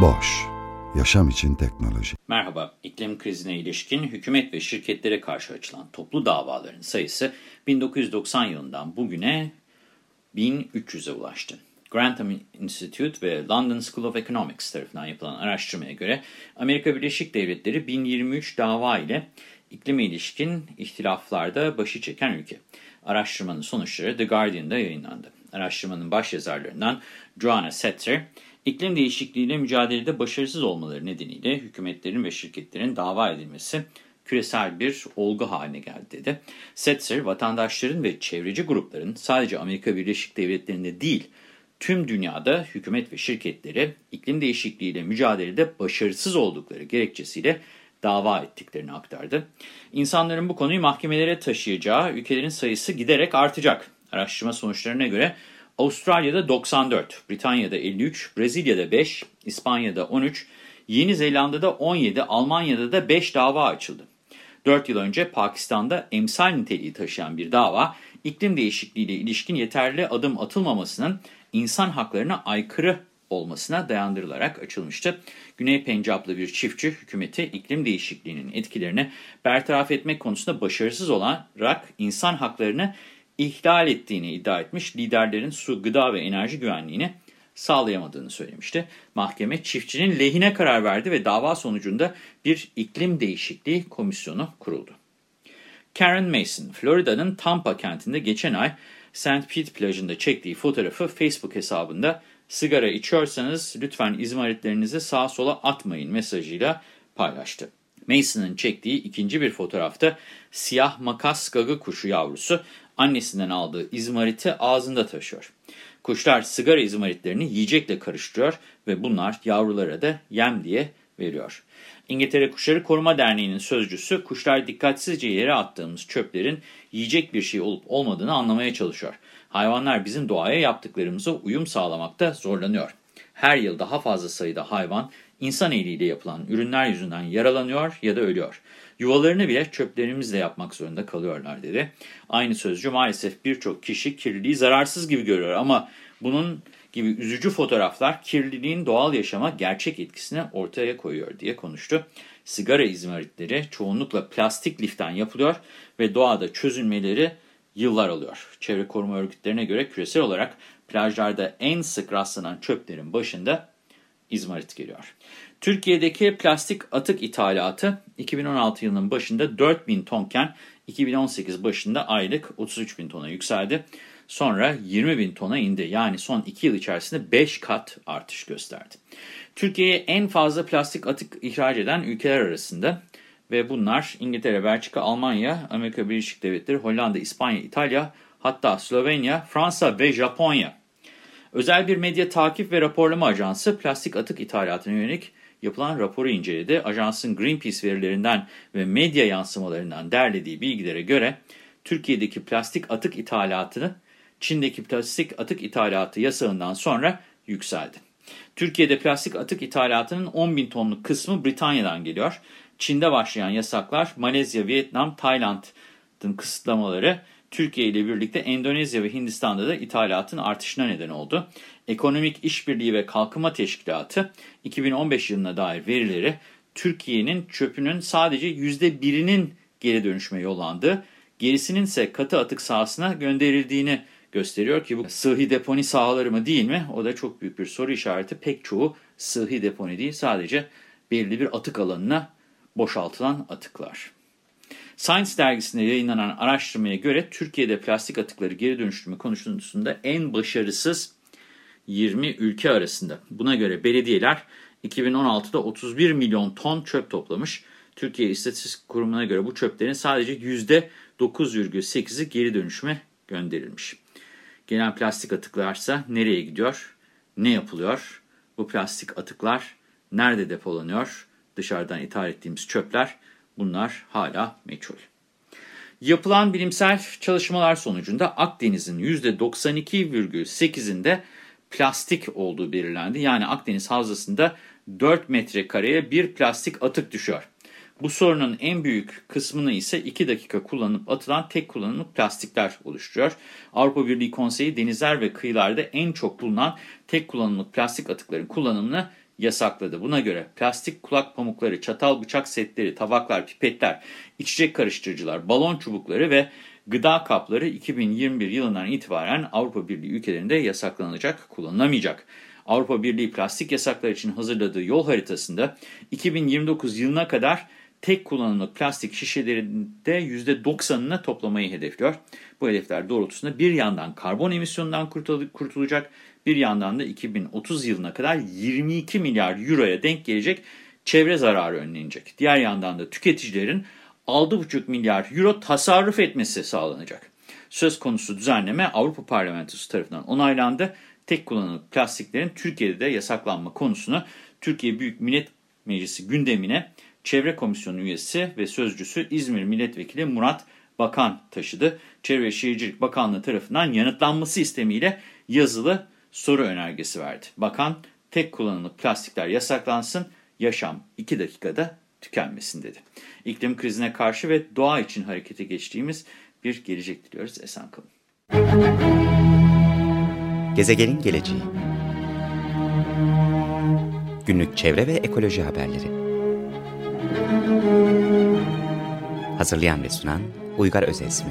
Boş, yaşam için teknoloji. Merhaba, iklim krizine ilişkin hükümet ve şirketlere karşı açılan toplu davaların sayısı 1990 yılından bugüne 1300'e ulaştı. Grantham Institute ve London School of Economics tarafından yapılan araştırmaya göre Amerika Birleşik Devletleri 1023 dava ile iklime ilişkin ihtilaflarda başı çeken ülke. Araştırmanın sonuçları The Guardian'da yayınlandı. Araştırmanın başyazarlarından Joanna Setzer, iklim değişikliğiyle mücadelede başarısız olmaları nedeniyle hükümetlerin ve şirketlerin dava edilmesi küresel bir olgu haline geldi dedi. Setzer, vatandaşların ve çevreci grupların sadece Amerika Birleşik Devletleri'nde değil, tüm dünyada hükümet ve şirketleri iklim değişikliğiyle mücadelede başarısız oldukları gerekçesiyle dava ettiklerini aktardı. İnsanların bu konuyu mahkemelere taşıyacağı ülkelerin sayısı giderek artacak. Araştırma sonuçlarına göre Avustralya'da 94, Britanya'da 53, Brezilya'da 5, İspanya'da 13, Yeni Zelanda'da 17, Almanya'da da 5 dava açıldı. 4 yıl önce Pakistan'da emsal niteliği taşıyan bir dava, iklim değişikliğiyle ilişkin yeterli adım atılmamasının insan haklarına aykırı olmasına dayandırılarak açılmıştı. Güney Pencaplı bir çiftçi hükümeti iklim değişikliğinin etkilerini bertaraf etmek konusunda başarısız olarak insan haklarını ihlal ettiğini iddia etmiş, liderlerin su, gıda ve enerji güvenliğini sağlayamadığını söylemişti. Mahkeme çiftçinin lehine karar verdi ve dava sonucunda bir iklim değişikliği komisyonu kuruldu. Karen Mason, Florida'nın Tampa kentinde geçen ay St. Pete plajında çektiği fotoğrafı Facebook hesabında sigara içiyorsanız lütfen izmaritlerinizi sağa sola atmayın mesajıyla paylaştı. Mason'ın çektiği ikinci bir fotoğrafta siyah makas gagı kuşu yavrusu annesinden aldığı izmariti ağzında taşıyor. Kuşlar sigara izmaritlerini yiyecekle karıştırıyor ve bunlar yavrulara da yem diye veriyor. İngiltere Kuşları Koruma Derneği'nin sözcüsü kuşlar dikkatsizce yere attığımız çöplerin yiyecek bir şey olup olmadığını anlamaya çalışıyor. Hayvanlar bizim doğaya yaptıklarımıza uyum sağlamakta zorlanıyor. Her yıl daha fazla sayıda hayvan insan eliyle yapılan ürünler yüzünden yaralanıyor ya da ölüyor. Yuvalarını bile çöplerimizle yapmak zorunda kalıyorlar dedi. Aynı sözcü maalesef birçok kişi kirliliği zararsız gibi görüyor ama bunun gibi üzücü fotoğraflar kirliliğin doğal yaşama gerçek etkisini ortaya koyuyor diye konuştu. Sigara izmaritleri çoğunlukla plastik liften yapılıyor ve doğada çözülmeleri yıllar alıyor. Çevre koruma örgütlerine göre küresel olarak plajlarda en sık rastlanan çöplerin başında izmarit geliyor. Türkiye'deki plastik atık ithalatı 2016 yılının başında 4000 tonken 2018 başında aylık 33 bin tona yükseldi. Sonra 20 bin tona indi. Yani son 2 yıl içerisinde 5 kat artış gösterdi. Türkiye'ye en fazla plastik atık ihraç eden ülkeler arasında ve bunlar İngiltere, Belçika, Almanya, Amerika Birleşik Devletleri, Hollanda, İspanya, İtalya, hatta Slovenya, Fransa ve Japonya. Özel bir medya takip ve raporlama ajansı plastik atık ithalatına yönelik yapılan raporu inceledi. Ajansın Greenpeace verilerinden ve medya yansımalarından derlediği bilgilere göre Türkiye'deki plastik atık ithalatını Çin'deki plastik atık ithalatı yasağından sonra yükseldi. Türkiye'de plastik atık ithalatının 10 bin tonluk kısmı Britanya'dan geliyor. Çin'de başlayan yasaklar Malezya, Vietnam, Tayland'ın kısıtlamaları Türkiye ile birlikte Endonezya ve Hindistan'da da ithalatın artışına neden oldu. Ekonomik İşbirliği ve Kalkınma Teşkilatı 2015 yılına dair verileri Türkiye'nin çöpünün sadece %1'inin geri dönüşme yollandığı, gerisinin ise katı atık sahasına gönderildiğini gösteriyor ki bu sıhhi deponi sahaları mı değil mi? O da çok büyük bir soru işareti. Pek çoğu sıhhi deponi değil sadece belli bir atık alanına boşaltılan atıklar. Science dergisinde yayınlanan araştırmaya göre Türkiye'de plastik atıkları geri dönüştürme konusunda en başarısız 20 ülke arasında. Buna göre belediyeler 2016'da 31 milyon ton çöp toplamış. Türkiye İstatistik Kurumu'na göre bu çöplerin sadece %9,8'i geri dönüşüme gönderilmiş. Gelen plastik atıklarsa nereye gidiyor? Ne yapılıyor? Bu plastik atıklar nerede depolanıyor? Dışarıdan ithal ettiğimiz çöpler bunlar hala meçhul. Yapılan bilimsel çalışmalar sonucunda Akdeniz'in %92,8'inde plastik olduğu belirlendi. Yani Akdeniz havzasında 4 metrekareye bir plastik atık düşüyor. Bu sorunun en büyük kısmını ise 2 dakika kullanıp atılan tek kullanımlık plastikler oluşturuyor. Avrupa Birliği Konseyi denizler ve kıyılarda en çok bulunan tek kullanımlık plastik atıkların kullanımını yasakladı. Buna göre plastik kulak pamukları, çatal bıçak setleri, tabaklar, pipetler, içecek karıştırıcılar, balon çubukları ve gıda kapları 2021 yılından itibaren Avrupa Birliği ülkelerinde yasaklanacak, kullanılamayacak. Avrupa Birliği plastik yasaklar için hazırladığı yol haritasında 2029 yılına kadar tek kullanımlık plastik şişelerinde %90'ını toplamayı hedefliyor. Bu hedefler doğrultusunda bir yandan karbon emisyonundan kurtulacak, bir yandan da 2030 yılına kadar 22 milyar euroya denk gelecek çevre zararı önlenecek. Diğer yandan da tüketicilerin 6,5 milyar euro tasarruf etmesi sağlanacak. Söz konusu düzenleme Avrupa Parlamentosu tarafından onaylandı. Tek kullanımlık plastiklerin Türkiye'de de yasaklanma konusunu Türkiye Büyük Millet Meclisi gündemine Çevre Komisyonu üyesi ve sözcüsü İzmir Milletvekili Murat Bakan taşıdı. Çevre Şehircilik Bakanlığı tarafından yanıtlanması istemiyle yazılı soru önergesi verdi. Bakan tek kullanımlık plastikler yasaklansın, yaşam 2 dakikada tükenmesin dedi. İklim krizine karşı ve doğa için harekete geçtiğimiz bir gelecek diliyoruz. Esen kalın. Gezegenin geleceği Günlük çevre ve ekoloji haberleri Hazırlayan ve sunan Uygar Özesmi